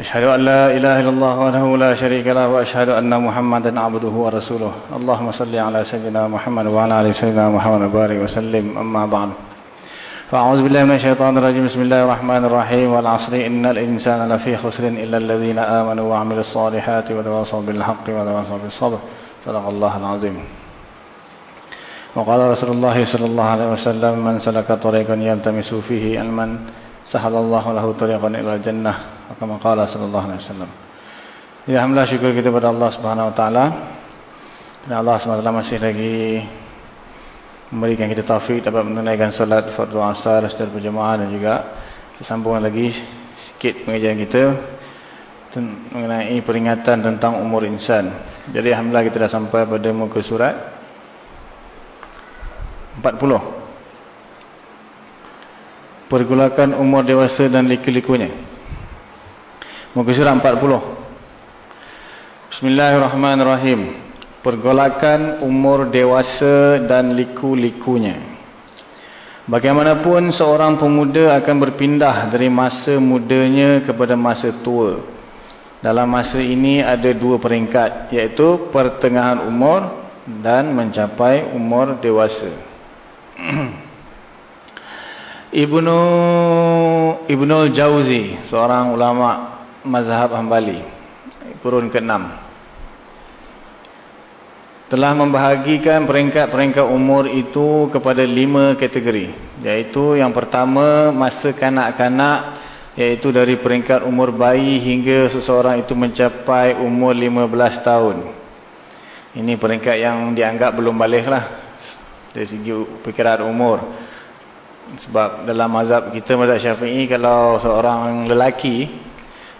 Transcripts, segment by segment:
أشهد أن لا إله إلا الله وحده لا شريك له وأشهد أن محمدا عبده ورسوله. اللهم صل على سيدنا محمد وعلى آل سيدنا محمد وبارك وسلم. أما بعد. فأعوذ بالله من الشيطان الرجيم. بسم الله الرحمن الرحيم. والعصر. إن الإنسان لفي خسر إلا الذين آمنوا وعملوا الصالحات وتواصوا بالحق وتواصوا بالصبر. صدق الله العظيم. وقال رسول الله صلى الله عليه وسلم من سلك طريقا يلتمس فيه علما sahalallahu lahu tariqan ila jannah kama qala sallallahu alaihi wasallam ya alhamdulillah syukur kita kepada Allah Subhanahu wa taala. Dan Allah Subhanahu wa masih lagi memberikan kita taufik dapat menunaikan solat fardu asar secara berjemaah dan juga sambungan lagi sikit pengajian kita mengenai peringatan tentang umur insan. Jadi alhamdulillah kita dah sampai pada muka surat 40 Pergolakan umur dewasa dan liku-likunya. Muka surat 40. Bismillahirrahmanirrahim pergolakan umur dewasa dan liku-likunya. Bagaimanapun seorang pemuda akan berpindah dari masa mudanya kepada masa tua. Dalam masa ini ada dua peringkat, iaitu pertengahan umur dan mencapai umur dewasa. Ibnu Ibnu Jauzi, seorang ulama mazhab Hambali, kurun ke-6 telah membahagikan peringkat-peringkat umur itu kepada lima kategori. Iaitu yang pertama masa kanak-kanak iaitu dari peringkat umur bayi hingga seseorang itu mencapai umur 15 tahun. Ini peringkat yang dianggap belum balik lah dari segi perkiraan umur. Sebab dalam mazhab kita, mazhab syafi'i kalau seorang lelaki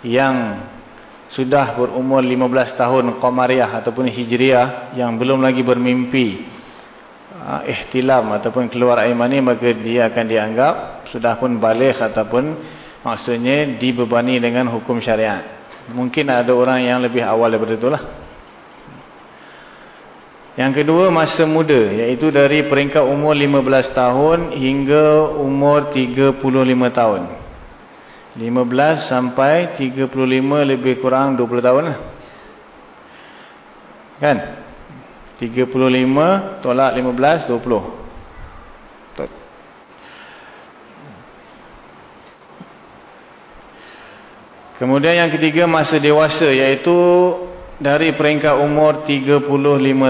yang sudah berumur 15 tahun Qamariah ataupun Hijriah yang belum lagi bermimpi uh, ihtilam ataupun keluar air mani maka dia akan dianggap sudah pun balik ataupun maksudnya dibebani dengan hukum syariat. Mungkin ada orang yang lebih awal daripada itulah. Yang kedua masa muda iaitu dari peringkat umur 15 tahun hingga umur 35 tahun. 15 sampai 35 lebih kurang 20 tahun lah. Kan? 35 tolak 15, 20. Kemudian yang ketiga masa dewasa iaitu dari peringkat umur 35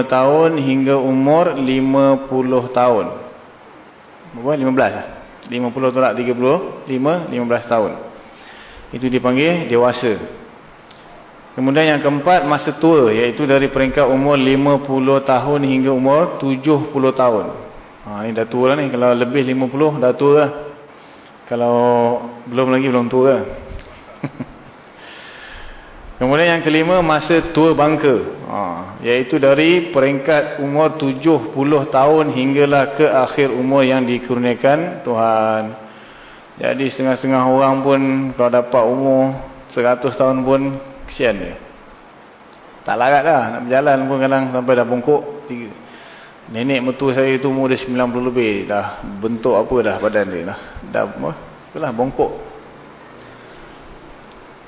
tahun hingga umur 50 tahun. Berapa? 15 lah. 50 tolak 35, 15 tahun. Itu dipanggil dewasa. Kemudian yang keempat, masa tua. Iaitu dari peringkat umur 50 tahun hingga umur 70 tahun. Ha, ini dah tua lah ni. Kalau lebih 50 dah tua lah. Kalau belum lagi belum tua lah. Kemudian yang kelima, masa tua bangka. Ha, iaitu dari peringkat umur 70 tahun hinggalah ke akhir umur yang dikurniakan Tuhan. Jadi setengah-setengah orang pun kalau dapat umur 100 tahun pun kesian dia. Tak larat dah nak berjalan pun kadang sampai dah bongkok. Nenek mertua saya itu umur dia 90 lebih. Dah bentuk apa dah badan dia dah. Dah itulah bongkok.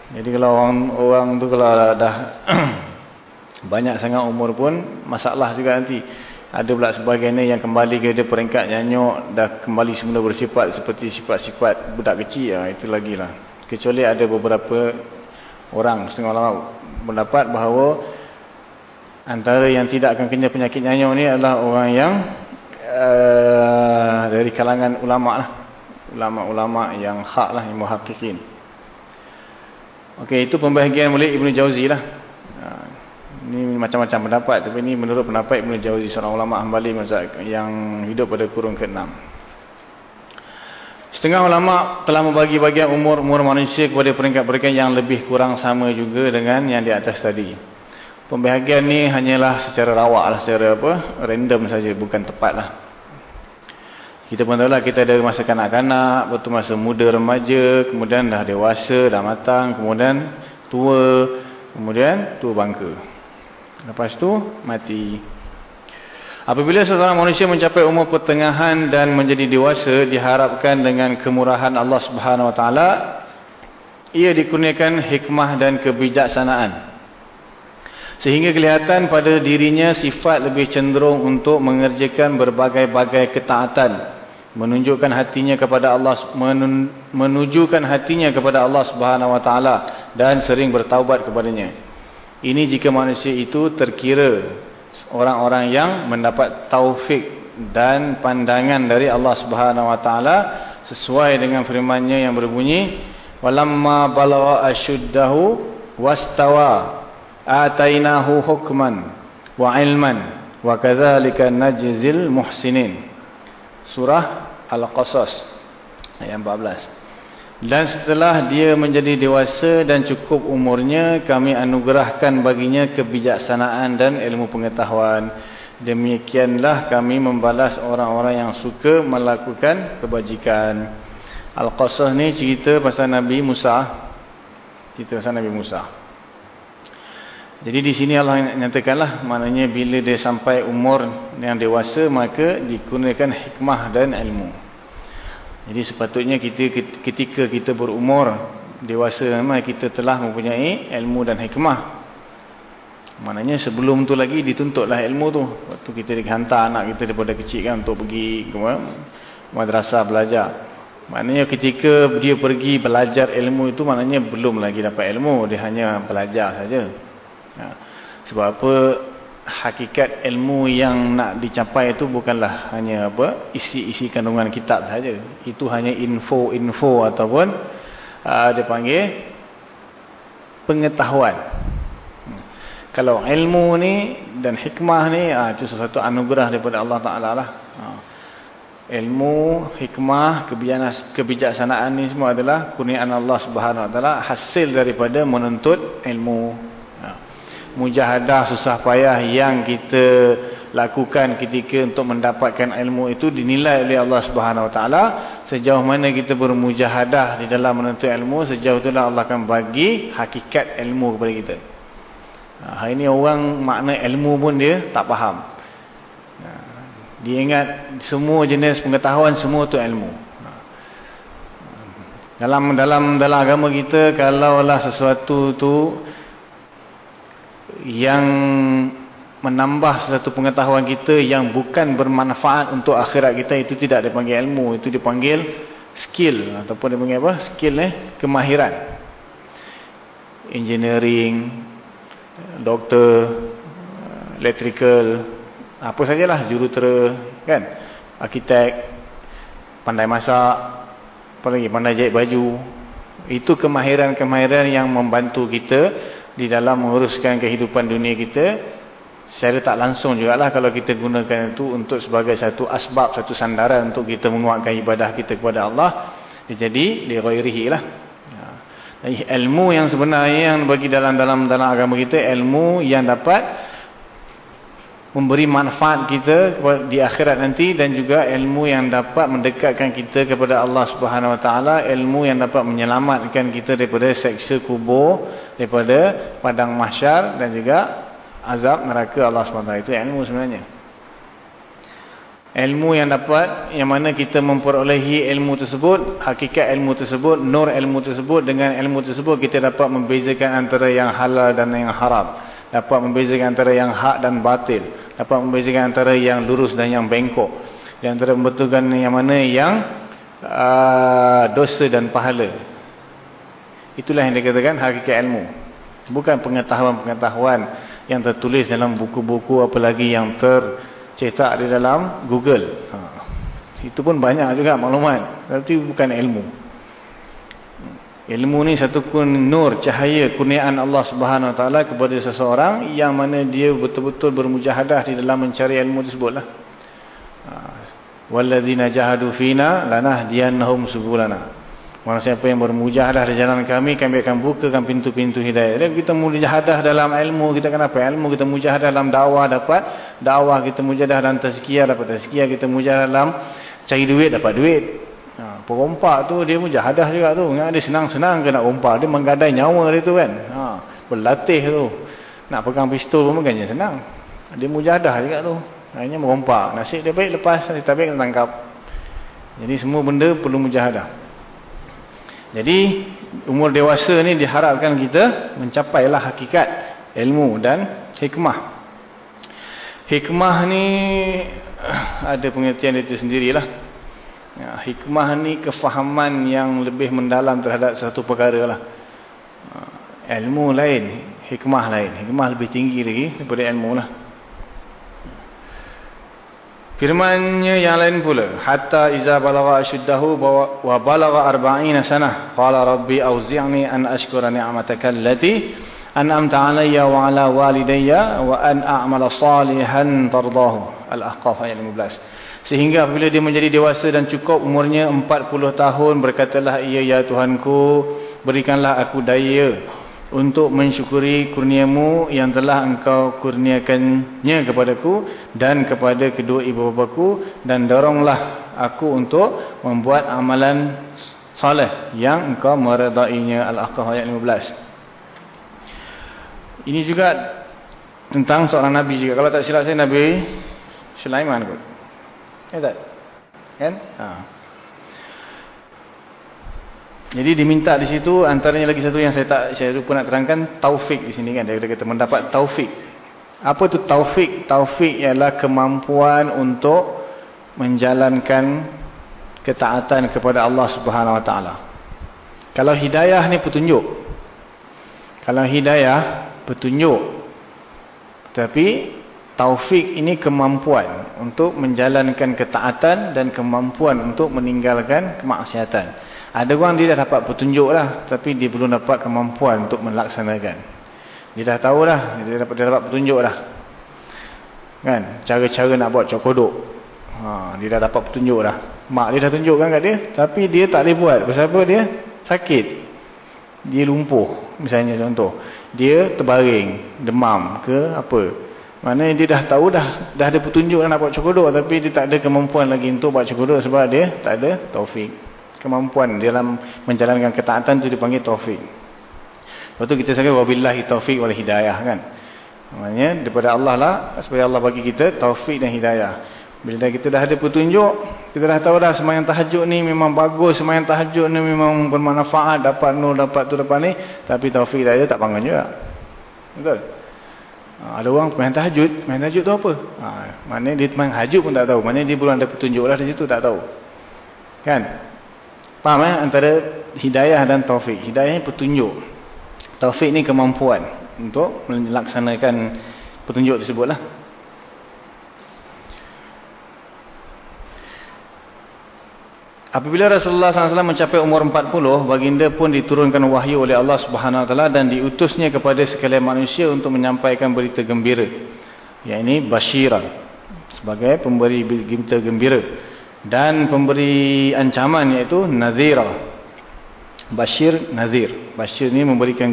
Jadi kalau orang orang tu kalau dah banyak sangat umur pun masalah juga nanti. Ada pula sebahagiannya yang kembali ke dia peringkat nyanyuk, dah kembali semula bersifat seperti sifat-sifat budak kecil. Ya, itu lagi lah. Kecuali ada beberapa orang, setengah lama mendapat bahawa antara yang tidak akan kena penyakit nyanyuk ni adalah orang yang uh, dari kalangan ulama' lah. Ulama'-ulama' yang hak lah, yang muhakikin. Okey, itu pembahagian oleh Ibn Jauzi lah. Ini macam-macam pendapat tapi ini menurut pendapat Ibn Jauzi seorang ulama Hambali yang hidup pada kurun ke-6. Setengah ulama telah membagi bagian umur-umur manusia kepada peringkat-peringkat yang lebih kurang sama juga dengan yang di atas tadi. Pembahagian ni hanyalah secara rawak secara apa, random saja, bukan tepat lah. Kita pun tahu lah, kita ada masa kanak-kanak, betul masa muda remaja, kemudian dah dewasa, dah matang, kemudian tua, kemudian tua bangka. Lepas tu, mati. Apabila seorang manusia mencapai umur pertengahan dan menjadi dewasa, diharapkan dengan kemurahan Allah Subhanahu Wa Taala, ia dikurniakan hikmah dan kebijaksanaan. Sehingga kelihatan pada dirinya sifat lebih cenderung untuk mengerjakan berbagai-bagai ketaatan. Menunjukkan hatinya kepada Allah menunjukkan hatinya kepada Allah Subhanahu wa taala dan sering bertaubat kepadanya. Ini jika manusia itu terkira orang-orang yang mendapat taufik dan pandangan dari Allah Subhanahu wa taala sesuai dengan firman-Nya yang berbunyi walamma balagha ashuddahu wastawa atainahu hukman wa ilman wa kadzalika najzil muhsinin surah al-qasas ayat 14 dan setelah dia menjadi dewasa dan cukup umurnya kami anugerahkan baginya kebijaksanaan dan ilmu pengetahuan. Demikianlah kami membalas orang-orang yang suka melakukan kebajikan. Al-qasas ni cerita pasal Nabi Musa. Cerita pasal Nabi Musa jadi di sini Allah nyatakanlah maknanya bila dia sampai umur yang dewasa maka digunakan hikmah dan ilmu. Jadi sepatutnya kita ketika kita berumur dewasa memang kita telah mempunyai ilmu dan hikmah. Maknanya sebelum tu lagi dituntutlah ilmu tu. Waktu kita dihantar anak kita daripada kecil kan untuk pergi ke madrasah belajar. Maknanya ketika dia pergi belajar ilmu itu maknanya belum lagi dapat ilmu. Dia hanya belajar saja. Ha. Sebab apa hakikat ilmu yang nak dicapai itu bukanlah hanya apa isi-isi kandungan kitab saja. Itu hanya info-info ataupun uh, dia panggil pengetahuan. Hmm. Kalau ilmu ni dan hikmah ni uh, itu sesuatu anugerah daripada Allah Taala lah. Uh. Ilmu, hikmah, kebijaksanaan ni semua adalah kurniaan Allah Subhanahu Wa Taala hasil daripada menuntut ilmu mujahadah susah payah yang kita lakukan ketika untuk mendapatkan ilmu itu dinilai oleh Allah Subhanahu Wa Taala. Sejauh mana kita bermujahadah di dalam menuntut ilmu sejauh itulah Allah akan bagi hakikat ilmu kepada kita. Ha, hari ini orang makna ilmu pun dia tak faham. Ha, dia ingat semua jenis pengetahuan semua itu ilmu. Ha, dalam dalam dalam agama kita kalaulah sesuatu tu yang menambah satu pengetahuan kita yang bukan bermanfaat untuk akhirat kita itu tidak dipanggil ilmu itu dipanggil skill. Ataupun dipanggil apa? Skill eh? Kemahiran. Engineering doktor electrical apa sajalah jurutera kan? Arkitek pandai masak apa lagi? Pandai jahit baju. Itu kemahiran-kemahiran yang membantu kita di dalam menguruskan kehidupan dunia kita secara tak langsung juga lah kalau kita gunakan itu untuk sebagai satu asbab, satu sandaran untuk kita menguatkan ibadah kita kepada Allah. Jadi lirairihi lah. Ilmu yang sebenarnya yang bagi dalam dalam dalam agama kita ilmu yang dapat memberi manfaat kita di akhirat nanti dan juga ilmu yang dapat mendekatkan kita kepada Allah Subhanahu Wa Taala ilmu yang dapat menyelamatkan kita daripada seksa kubur daripada padang mahsyar dan juga azab neraka Allah Subhanahu Wa Taala. Itu ilmu sebenarnya. Ilmu yang dapat yang mana kita memperolehi ilmu tersebut hakikat ilmu tersebut nur ilmu tersebut dengan ilmu tersebut kita dapat membezakan antara yang halal dan yang haram dapat membezakan antara yang hak dan batil. Dapat membezakan antara yang lurus dan yang bengkok. Di antara membetulkan yang mana? Yang uh, dosa dan pahala. Itulah yang dikatakan hakikat ilmu. Bukan pengetahuan-pengetahuan yang tertulis dalam buku-buku apalagi yang tercetak di dalam Google. Ha. itu pun banyak juga maklumat. Tapi bukan ilmu Ilmu ni satu kun nur, cahaya, kurniaan Allah Subhanahu Taala kepada seseorang yang mana dia betul-betul bermujahadah di dalam mencari ilmu tersebutlah. Ha. Walladzina jahadu fina lanahdiyannahum subulana. Orang siapa yang bermujahadah di jalan kami, kami akan bukakan pintu-pintu hidayah. Dan kita mujahadah dalam ilmu, kita kenapa? Ilmu kita mujahadah dalam dakwah dapat dakwah, kita mujahadah dalam tazkiyah dapat tazkiyah, kita mujahadah dalam cari duit dapat duit. Perompak tu dia mujahadah juga tu. Dia senang-senang ke nak rompak, dia menggadai nyawa dia tu kan. Ha, berlatih tu. Nak pegang pistol pun bukannya senang. Dia mujahadah juga tu. Hanya merompak. Nasib dia baik lepas, nasib tak baik tangkap. Jadi semua benda perlu mujahadah. Jadi umur dewasa ni diharapkan kita mencapailah hakikat ilmu dan hikmah. Hikmah ni ada pengertian itu sendirilah. Ya, hikmah ni kefahaman yang lebih mendalam terhadap satu perkara lah. Ilmu lain, hikmah lain. Hikmah lebih tinggi lagi daripada ilmu lah. Firmannya yang lain pula, hatta iza balagha ashuddahu wa balagha arba'ina sanah, qala rabbi auzi'ni an ashkura ni'mataka allati an'amta 'alayya wa 'ala walidayya wa an a'mala salihan tardahu. Al-Ahqaf ayat 15. Sehingga apabila dia menjadi dewasa dan cukup umurnya 40 tahun, berkatalah ia ya Tuhanku, berikanlah aku daya untuk mensyukuri kurniamu yang telah engkau kurniakannya kepadaku dan kepada kedua ibu bapaku. Dan doronglah aku untuk membuat amalan soleh yang engkau meredainya. Al-Aqah ayat 15 ini juga tentang seorang Nabi juga. Kalau tak silap saya Nabi Sulaiman kot ya tak? kan? haa jadi diminta di situ antaranya lagi satu yang saya tak saya lupa nak terangkan taufik di sini kan dia kata mendapat taufik. Apa tu taufik? Taufik ialah kemampuan untuk menjalankan ketaatan kepada Allah Subhanahu Wa Taala. Kalau hidayah ni petunjuk. Kalau hidayah petunjuk. Tapi taufik ini kemampuan untuk menjalankan ketaatan dan kemampuan untuk meninggalkan kemaksiatan. Ada orang dia dah dapat petunjuk lah. Tapi dia belum dapat kemampuan untuk melaksanakan. Dia dah tahu lah. Dia dapat, dia dapat petunjuk lah. Kan? Cara-cara nak buat cokodok. Ha, dia dah dapat petunjuk lah. Mak dia dah tunjukkan kat dia. Tapi dia tak boleh buat. Sebab dia? Sakit. Dia lumpuh. Misalnya contoh. Dia terbaring. Demam ke apa. Mana dia dah tahu dah. Dah ada petunjuk nak buat cokodok. Tapi dia tak ada kemampuan lagi untuk buat cokodok. Sebab dia tak ada taufik kemampuan dalam menjalankan ketaatan itu dipanggil taufik. Lepas tu kita cakap wabillahi taufik wal hidayah kan. Maknanya daripada Allah lah supaya Allah bagi kita taufik dan hidayah. Bila kita dah ada petunjuk, kita dah tahu dah sembahyang tahajud ni memang bagus, sembahyang tahajud ni memang bermanfaat, dapat nur, dapat tu dapat ni, tapi taufik hidayah tak bangun juga. Betul? Ha, ada orang sembahyang tahajud, sembahyang tahajud tu apa? Ha, maknanya dia sembahyang tahajud pun tak tahu. Maknanya dia belum ada petunjuk lah di situ tak tahu. Kan? Faham eh? Antara hidayah dan taufik. Hidayah ni petunjuk. Taufik ni kemampuan untuk melaksanakan petunjuk tersebutlah. Apabila Rasulullah SAW mencapai umur 40, baginda pun diturunkan wahyu oleh Allah Subhanahu Wa dan diutusnya kepada sekalian manusia untuk menyampaikan berita gembira. Yang ini Bashiran. Sebagai pemberi berita gembira dan pemberi ancaman iaitu nazira bashir nazir bashir ni memberikan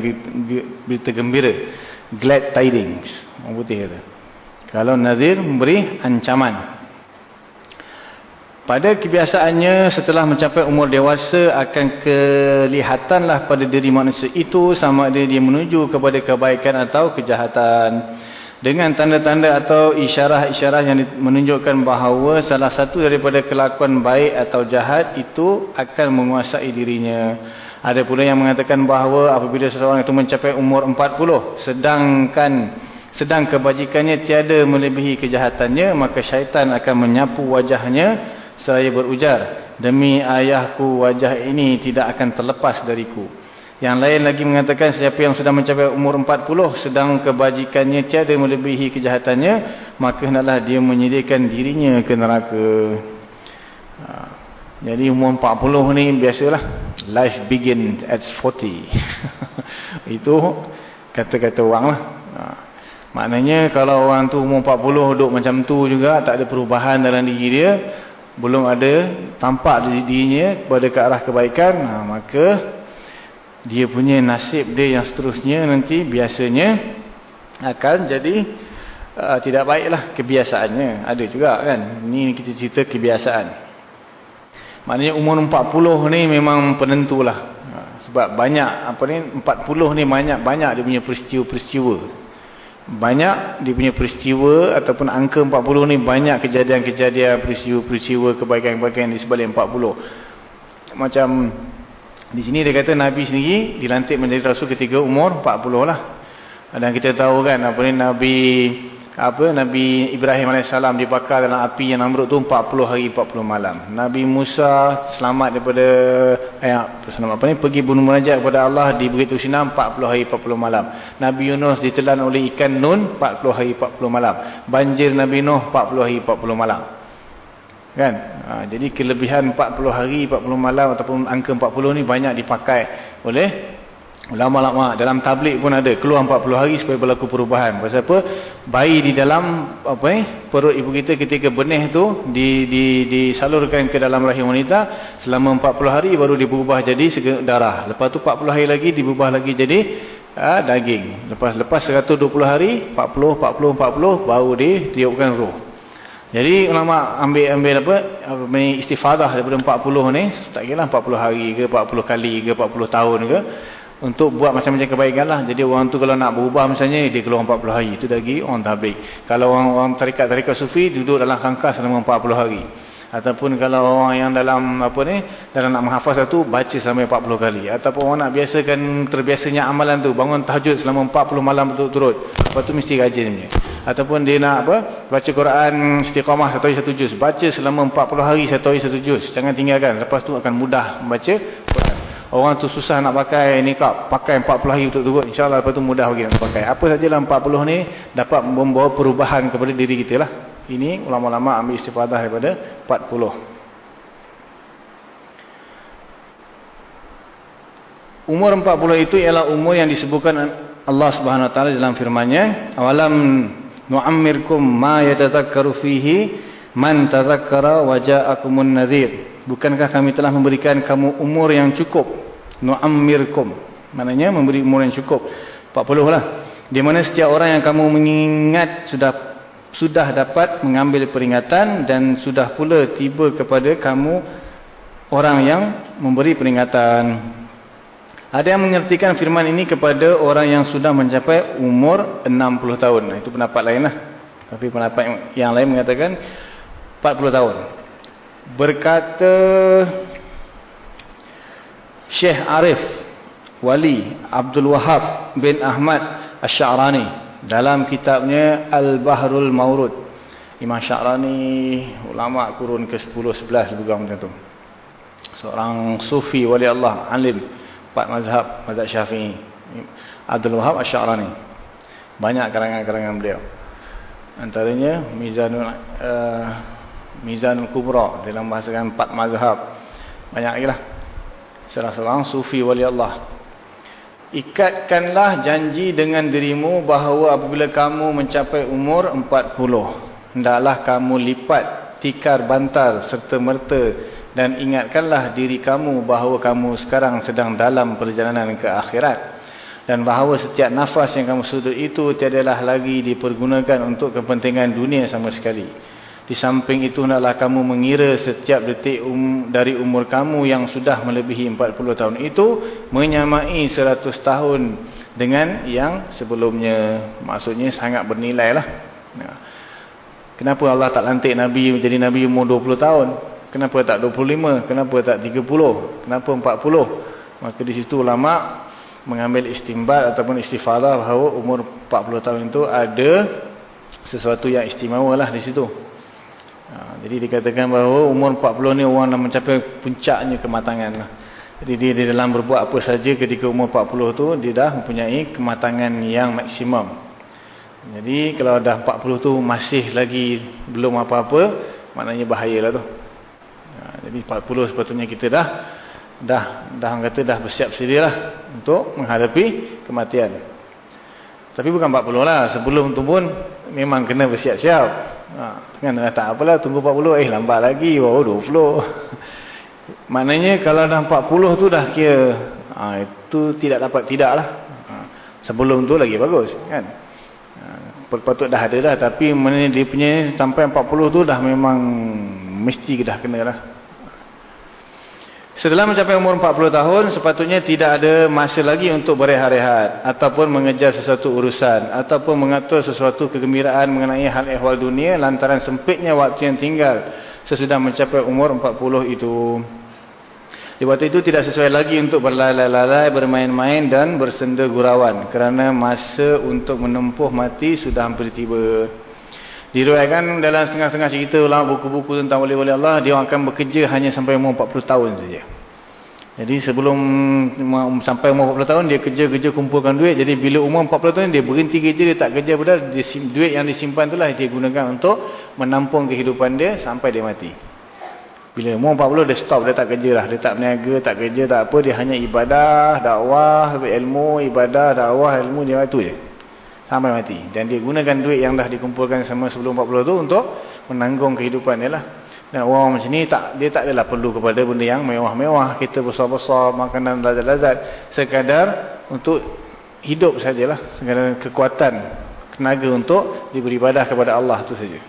berita gembira glad tidings orang putih kata kalau nazir memberi ancaman pada kebiasaannya setelah mencapai umur dewasa akan kelihatanlah pada diri manusia itu sama ada dia menuju kepada kebaikan atau kejahatan dengan tanda-tanda atau isyarah-isyarah yang menunjukkan bahawa salah satu daripada kelakuan baik atau jahat itu akan menguasai dirinya. Ada pula yang mengatakan bahawa apabila seseorang itu mencapai umur 40 sedangkan sedang kebajikannya tiada melebihi kejahatannya maka syaitan akan menyapu wajahnya seraya berujar demi ayahku wajah ini tidak akan terlepas dariku. Yang lain lagi mengatakan siapa yang sudah mencapai umur 40 sedang kebajikannya tiada melebihi kejahatannya maka hendaklah dia menyediakan dirinya ke neraka. Ha. Jadi umur 40 ni biasalah life begin at 40. Itu kata-kata orang lah. Ha. Maknanya kalau orang tu umur 40 duduk macam tu juga tak ada perubahan dalam diri dia belum ada tampak dirinya kepada ke arah kebaikan, ha, maka dia punya nasib dia yang seterusnya nanti biasanya akan jadi uh, tidak baiklah kebiasaannya. Ada juga kan. Ini kita cerita kebiasaan. Maknanya umur 40 ni memang penentulah. Ha, sebab banyak apa ni 40 ni banyak banyak dia punya peristiwa-peristiwa banyak dia punya peristiwa ataupun angka 40 ni banyak kejadian-kejadian peristiwa-peristiwa kebaikan-kebaikan di sebalik 40 macam di sini dia kata Nabi sendiri dilantik menjadi Rasul ketiga umur 40 lah. Dan kita tahu kan apa ni Nabi apa Nabi Ibrahim AS dibakar dalam api yang Namrud tu 40 hari 40 malam. Nabi Musa selamat daripada eh, selamat apa ni pergi bunuh munajat kepada Allah di Bukit Tursina 40 hari 40 malam. Nabi Yunus ditelan oleh ikan Nun 40 hari 40 malam. Banjir Nabi Nuh 40 hari 40 malam. Kan? Ha, jadi kelebihan 40 hari 40 malam ataupun angka 40 ni banyak dipakai oleh Ulama-ulama dalam tablik pun ada keluar 40 hari supaya berlaku perubahan. Pasal apa? Bayi di dalam apa eh perut ibu kita ketika benih tu di di disalurkan ke dalam rahim wanita selama 40 hari baru diubah jadi darah. Lepas tu 40 hari lagi diubah lagi jadi ha, daging. Lepas lepas 120 hari 40 40 40 baru ditiupkan roh. Jadi ulama ambil ambil apa? apa istifadah daripada 40 ni tak kira 40 hari ke 40 kali ke 40 tahun ke untuk buat macam-macam kebaikan lah. Jadi orang tu kalau nak berubah misalnya, dia keluar 40 hari. Itu lagi orang tablik. Kalau orang, orang tarikat-tarikat sufi, duduk dalam kangkas selama 40 hari. Ataupun kalau orang yang dalam apa ni dalam nak menghafaz satu, baca sampai 40 kali. Ataupun orang nak biasakan terbiasanya amalan tu, bangun tahajud selama 40 malam berturut-turut. Lepas tu mesti rajin. Ataupun dia nak apa baca Quran istiqamah satu hari satu juz. Baca selama 40 hari satu hari satu juz. Jangan tinggalkan. Lepas tu akan mudah membaca Quran. Orang tu susah nak pakai nikah, pakai 40 hari untuk turut. InsyaAllah lepas tu mudah bagi nak pakai. Apa saja dalam 40 ni dapat membawa perubahan kepada diri kita lah. Ini ulama-ulama ambil istifadah daripada 40. Umur 40 itu ialah umur yang disebutkan Allah Subhanahu Taala dalam firman-Nya, "Awalam nu'ammirkum ma yatadhakkaru fihi man tadhakkara wa ja'akumun nadhir." Bukankah kami telah memberikan kamu umur yang cukup? Nu'ammirkum. Maknanya memberi umur yang cukup. 40 lah. Di mana setiap orang yang kamu mengingat sudah sudah dapat mengambil peringatan dan sudah pula tiba kepada kamu orang yang memberi peringatan. Ada yang mengertikan firman ini kepada orang yang sudah mencapai umur 60 tahun. Itu pendapat lain lah. Tapi pendapat yang lain mengatakan 40 tahun berkata Syekh Arif Wali Abdul Wahab bin Ahmad Ash-Sha'rani dalam kitabnya Al-Bahrul Maurud. Imam Sya'rani ulama kurun ke-10-11 lebih kurang macam tu. Seorang sufi wali Allah alim empat mazhab mazhab syafi'i. Abdul Wahab Ash-Sha'rani. Banyak karangan-karangan beliau. Antaranya Mizanul uh, Mizanul Kubra dalam bahasa empat mazhab. Banyak lagi lah. Salah seorang sufi wali Allah. Ikatkanlah janji dengan dirimu bahawa apabila kamu mencapai umur 40. Hendaklah kamu lipat tikar bantal serta merta dan ingatkanlah diri kamu bahawa kamu sekarang sedang dalam perjalanan ke akhirat. Dan bahawa setiap nafas yang kamu sudut itu tiadalah lagi dipergunakan untuk kepentingan dunia sama sekali. Di samping itu hendaklah kamu mengira setiap detik um, dari umur kamu yang sudah melebihi 40 tahun itu menyamai 100 tahun dengan yang sebelumnya. Maksudnya sangat bernilai lah. Kenapa Allah tak lantik Nabi menjadi Nabi umur 20 tahun? Kenapa tak 25? Kenapa tak 30? Kenapa 40? Maka di situ ulama mengambil istimbat ataupun istifadah bahawa umur 40 tahun itu ada sesuatu yang istimewa lah di situ. Ha, jadi dikatakan bahawa umur 40 ni orang nak mencapai puncaknya kematangan. Lah. Jadi dia di dalam berbuat apa saja ketika umur 40 tu dia dah mempunyai kematangan yang maksimum. Jadi kalau dah 40 tu masih lagi belum apa-apa, maknanya bahayalah tu. Ha, jadi 40 sepatutnya kita dah dah dah kata dah bersiap sedialah untuk menghadapi kematian. Tapi bukan 40 lah, sebelum tu pun memang kena bersiap-siap. Ha, kan tak apalah tunggu 40 eh lambat lagi baru 20. Maknanya kalau dah 40 tu dah kira ha, itu tidak dapat tidak lah. Ha, sebelum tu lagi bagus kan. Ha, patut dah ada dah tapi maknanya dia punya sampai 40 tu dah memang mesti dah kena lah. Setelah mencapai umur 40 tahun, sepatutnya tidak ada masa lagi untuk berehat-rehat ataupun mengejar sesuatu urusan ataupun mengatur sesuatu kegembiraan mengenai hal ehwal dunia lantaran sempitnya waktu yang tinggal sesudah mencapai umur 40 itu. Di waktu itu tidak sesuai lagi untuk berlalai-lalai, bermain-main dan bersenda gurauan kerana masa untuk menempuh mati sudah hampir tiba. Diriwayatkan dalam setengah-setengah cerita ulama buku-buku tentang wali-wali Allah, dia akan bekerja hanya sampai umur 40 tahun saja. Jadi sebelum sampai umur 40 tahun, dia kerja-kerja kumpulkan duit. Jadi bila umur 40 tahun, dia berhenti kerja, dia tak kerja pada duit yang disimpan itulah dia gunakan untuk menampung kehidupan dia sampai dia mati. Bila umur 40, dia stop, dia tak kerja lah. Dia tak berniaga, tak kerja, tak apa. Dia hanya ibadah, dakwah, ilmu, ibadah, dakwah, ilmu, dia itu je sampai mati. Dan dia gunakan duit yang dah dikumpulkan sama sebelum 40 tu untuk menanggung kehidupan dia lah. Dan orang macam ni tak dia tak adalah perlu kepada benda yang mewah-mewah. Kita besar-besar, makanan lazat-lazat. Sekadar untuk hidup sajalah. Sekadar kekuatan, tenaga untuk beribadah kepada Allah tu saja.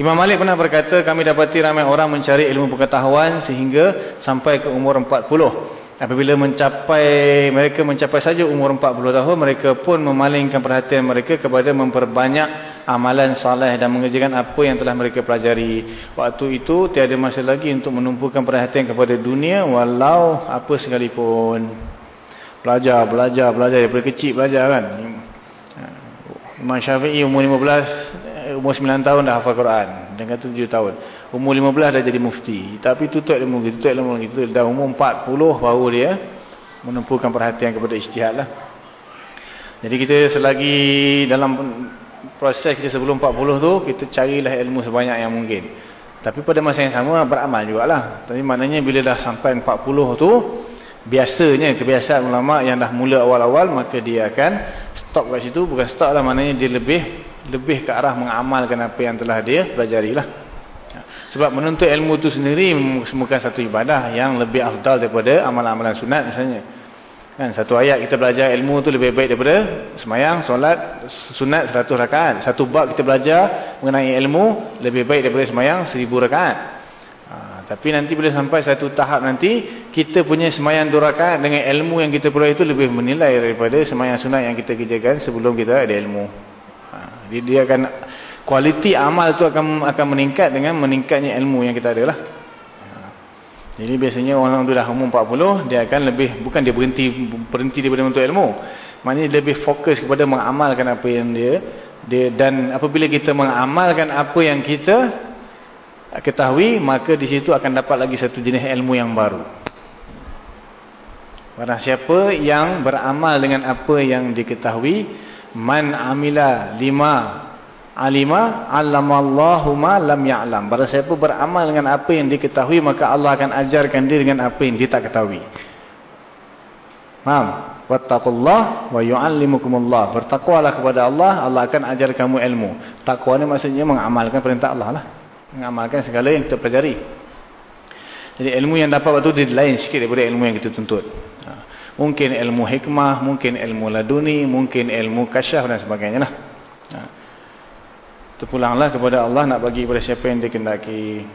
Imam Malik pernah berkata, kami dapati ramai orang mencari ilmu pengetahuan sehingga sampai ke umur 40. Apabila mencapai mereka mencapai saja umur 40 tahun, mereka pun memalingkan perhatian mereka kepada memperbanyak amalan saleh dan mengerjakan apa yang telah mereka pelajari. Waktu itu tiada masa lagi untuk menumpukan perhatian kepada dunia walau apa sekalipun. Belajar, belajar, belajar daripada kecil belajar kan. Imam Syafi'i umur 15 umur 9 tahun dah hafal Quran dan kata 7 tahun. Umur 15 dah jadi mufti. Tapi tutup ilmu gitu, tutup ilmu gitu. Dah umur 40 baru dia menumpukan perhatian kepada ijtihad lah. Jadi kita selagi dalam proses kita sebelum 40 tu, kita carilah ilmu sebanyak yang mungkin. Tapi pada masa yang sama beramal jugalah. Tapi maknanya bila dah sampai 40 tu, biasanya kebiasaan ulama yang dah mula awal-awal, maka dia akan stop kat situ. Bukan stop lah, maknanya dia lebih lebih ke arah mengamalkan apa yang telah dia pelajari lah. Sebab menuntut ilmu itu sendiri bukan satu ibadah yang lebih afdal daripada amalan-amalan sunat misalnya. Kan, satu ayat kita belajar ilmu itu lebih baik daripada semayang, solat, sunat seratus rakaat. Satu bab kita belajar mengenai ilmu lebih baik daripada semayang seribu rakaat. Ha, tapi nanti bila sampai satu tahap nanti, kita punya semayang dua rakaat dengan ilmu yang kita perlu itu lebih menilai daripada semayang sunat yang kita kerjakan sebelum kita ada ilmu. Ha, dia, akan kualiti amal tu akan akan meningkat dengan meningkatnya ilmu yang kita ada lah. Jadi biasanya orang tu dah umur 40, dia akan lebih, bukan dia berhenti berhenti daripada menuntut ilmu. Maknanya dia lebih fokus kepada mengamalkan apa yang dia, dia dan apabila kita mengamalkan apa yang kita ketahui, maka di situ akan dapat lagi satu jenis ilmu yang baru. Barang siapa yang beramal dengan apa yang diketahui, man amila lima alima allamallahu ma lam ya'lam. Barang siapa beramal dengan apa yang diketahui maka Allah akan ajarkan dia dengan apa yang dia tak ketahui. Faham? Wattaqullah wa yu'allimukumullah. Bertakwalah kepada Allah, Allah akan ajar kamu ilmu. Takwa ni maksudnya mengamalkan perintah Allah lah. Mengamalkan segala yang kita pelajari. Jadi ilmu yang dapat waktu dia lain sikit daripada ilmu yang kita tuntut. Ha. Mungkin ilmu hikmah, mungkin ilmu laduni, mungkin ilmu kasyaf dan sebagainya lah. Ha terpulanglah kepada Allah nak bagi kepada siapa yang dikendaki.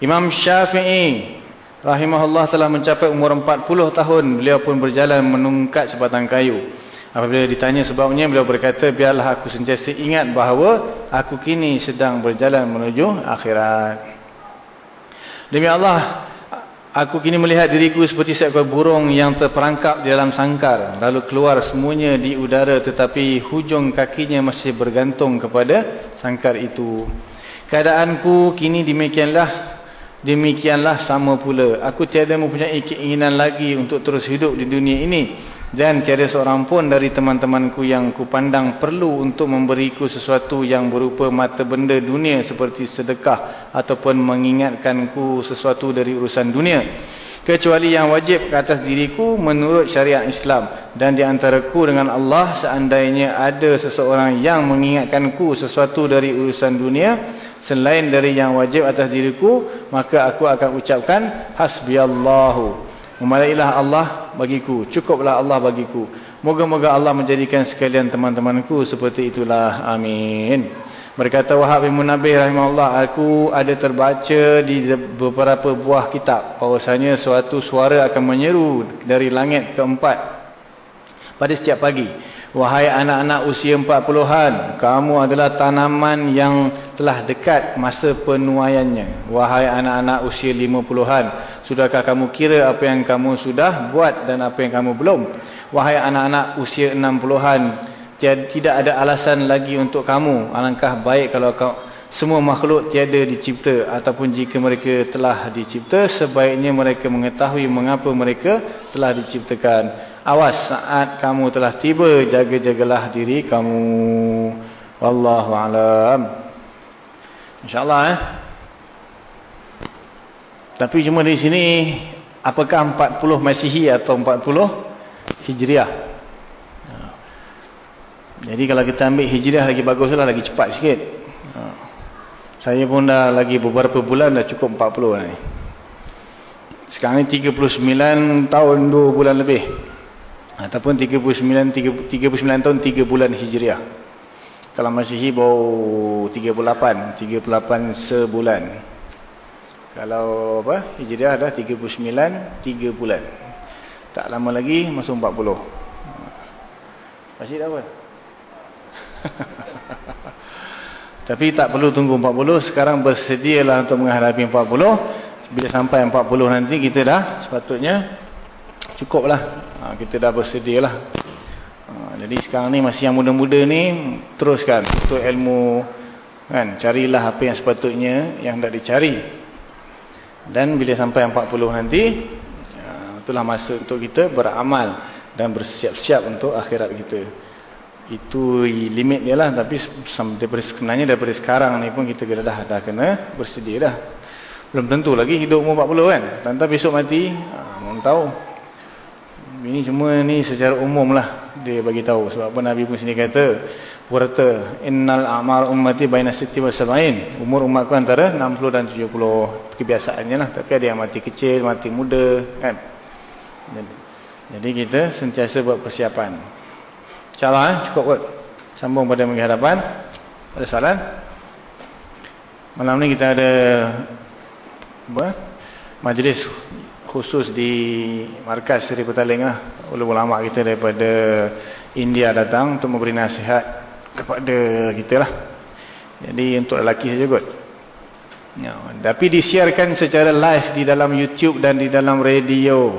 Imam Syafi'i rahimahullah telah mencapai umur 40 tahun. Beliau pun berjalan menungkat sebatang kayu. Apabila ditanya sebabnya, beliau berkata, biarlah aku sentiasa ingat bahawa aku kini sedang berjalan menuju akhirat. Demi Allah, Aku kini melihat diriku seperti seekor burung yang terperangkap di dalam sangkar. Lalu keluar semuanya di udara tetapi hujung kakinya masih bergantung kepada sangkar itu. Keadaanku kini demikianlah. Demikianlah sama pula. Aku tiada mempunyai keinginan lagi untuk terus hidup di dunia ini. Dan tiada seorang pun dari teman-temanku yang kupandang perlu untuk memberiku sesuatu yang berupa mata benda dunia seperti sedekah ataupun mengingatkanku sesuatu dari urusan dunia. Kecuali yang wajib ke atas diriku menurut syariat Islam. Dan di antaraku dengan Allah seandainya ada seseorang yang mengingatkanku sesuatu dari urusan dunia selain dari yang wajib atas diriku maka aku akan ucapkan hasbiyallahu Memalailah Allah bagiku. Cukuplah Allah bagiku. Moga-moga Allah menjadikan sekalian teman-temanku seperti itulah. Amin. Berkata Wahab bin Munabih rahimahullah. Aku ada terbaca di beberapa buah kitab. Bahawasanya suatu suara akan menyeru dari langit keempat. Pada setiap pagi. Wahai anak-anak usia empat puluhan, kamu adalah tanaman yang telah dekat masa penuaiannya. Wahai anak-anak usia lima puluhan, sudahkah kamu kira apa yang kamu sudah buat dan apa yang kamu belum? Wahai anak-anak usia enam puluhan, tidak ada alasan lagi untuk kamu. Alangkah baik kalau kau semua makhluk tiada dicipta ataupun jika mereka telah dicipta sebaiknya mereka mengetahui mengapa mereka telah diciptakan. Awas saat kamu telah tiba jaga-jagalah diri kamu. Wallahu alam. Insyaallah eh. Tapi cuma di sini apakah 40 Masihi atau 40 Hijriah? Jadi kalau kita ambil Hijriah lagi baguslah lagi cepat sikit. Saya pun dah lagi beberapa bulan dah cukup 40 ni. Sekarang ni 39 tahun 2 bulan lebih. Ataupun 39, 39 tahun 3 bulan Hijriah. Kalau Masihi baru 38. 38 sebulan. Kalau apa? Hijriah dah 39, 3 bulan. Tak lama lagi masuk 40. Masih tak apa? Tapi tak perlu tunggu 40. Sekarang bersedialah untuk menghadapi 40. Bila sampai 40 nanti kita dah sepatutnya cukup lah. Ha, kita dah bersedialah. Ha, jadi sekarang ni masih yang muda-muda ni teruskan untuk ilmu. kan Carilah apa yang sepatutnya yang dah dicari. Dan bila sampai 40 nanti. Ha, itulah masa untuk kita beramal. Dan bersiap-siap untuk akhirat kita itu limit dia lah tapi sebenarnya daripada sekarang ni pun kita dah dah kena bersedia dah belum tentu lagi hidup umur 40 kan tentang besok mati ha, orang tahu ini cuma ni secara umum lah dia bagi tahu sebab apa Nabi pun sini kata purata innal a'mal ummati baina sitti wa sab'in umur umatku antara 60 dan 70 kebiasaannya lah tapi ada yang mati kecil mati muda kan jadi kita sentiasa buat persiapan InsyaAllah eh, cukup kot. Sambung pada minggu hadapan. Ada soalan? Malam ni kita ada apa? majlis khusus di markas Seri Petaling lah. Ulama kita daripada India datang untuk memberi nasihat kepada kita lah. Jadi untuk lelaki saja kot. Ya, tapi disiarkan secara live di dalam YouTube dan di dalam radio.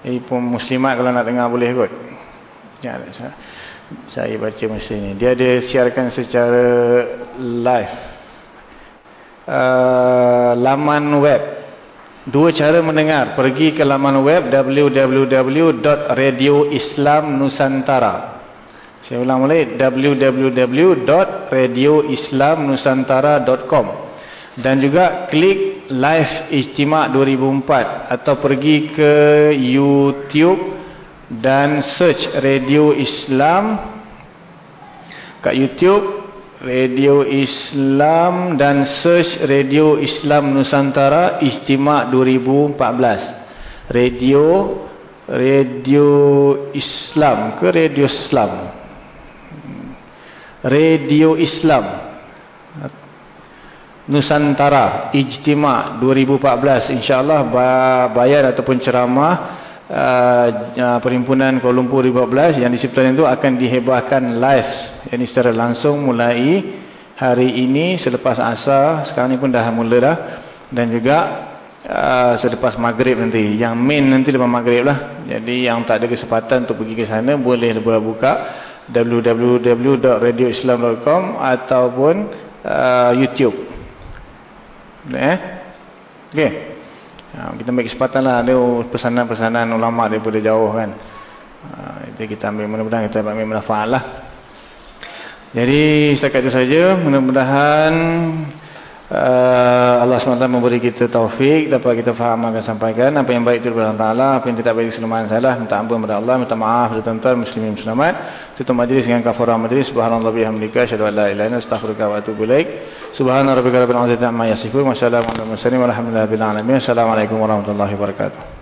Ini pun muslimat kalau nak dengar boleh kot. Ya, saya, baca masa ini. Dia ada siarkan secara live. Uh, laman web. Dua cara mendengar. Pergi ke laman web www.radioislamnusantara. Saya ulang mulai www.radioislamnusantara.com dan juga klik live ijtima' 2004 atau pergi ke YouTube dan search Radio Islam. Kat YouTube Radio Islam dan search Radio Islam Nusantara Ijtima' 2014 Radio Radio Islam ke Radio Islam Radio Islam Nusantara Ijtima' 2014 insyaAllah bayar ataupun ceramah uh, perhimpunan Kuala Lumpur 15 yang di September itu akan dihebahkan live ini secara langsung mulai hari ini selepas asar. Sekarang ini pun dah mula dah. Dan juga uh, selepas maghrib nanti. Yang main nanti lepas maghrib lah. Jadi yang tak ada kesempatan untuk pergi ke sana boleh buka www.radioislam.com ataupun uh, YouTube eh? Okay. Ha, kita ambil kesempatan lah ada pesanan-pesanan ulama daripada jauh kan. Ha, itu kita ambil mudah-mudahan kita ambil manfaat lah. Jadi setakat itu saja. Mudah-mudahan uh, Allah SWT memberi kita taufik dapat kita faham akan sampaikan apa yang baik itu daripada Allah apa yang tidak baik kesalahan salah minta ampun kepada Allah minta maaf kepada tuan-tuan muslimin muslimat. Tutup majlis dengan kafarah majlis. Subhanallah bihamdika asyhadu an la ilaha illa anta astaghfiruka wa atubu ilaik. Subhana rabbika rabbil izzati amma yasifun. Wa salamun alal mursalin walhamdulillahi rabbil alamin. Assalamualaikum warahmatullahi wabarakatuh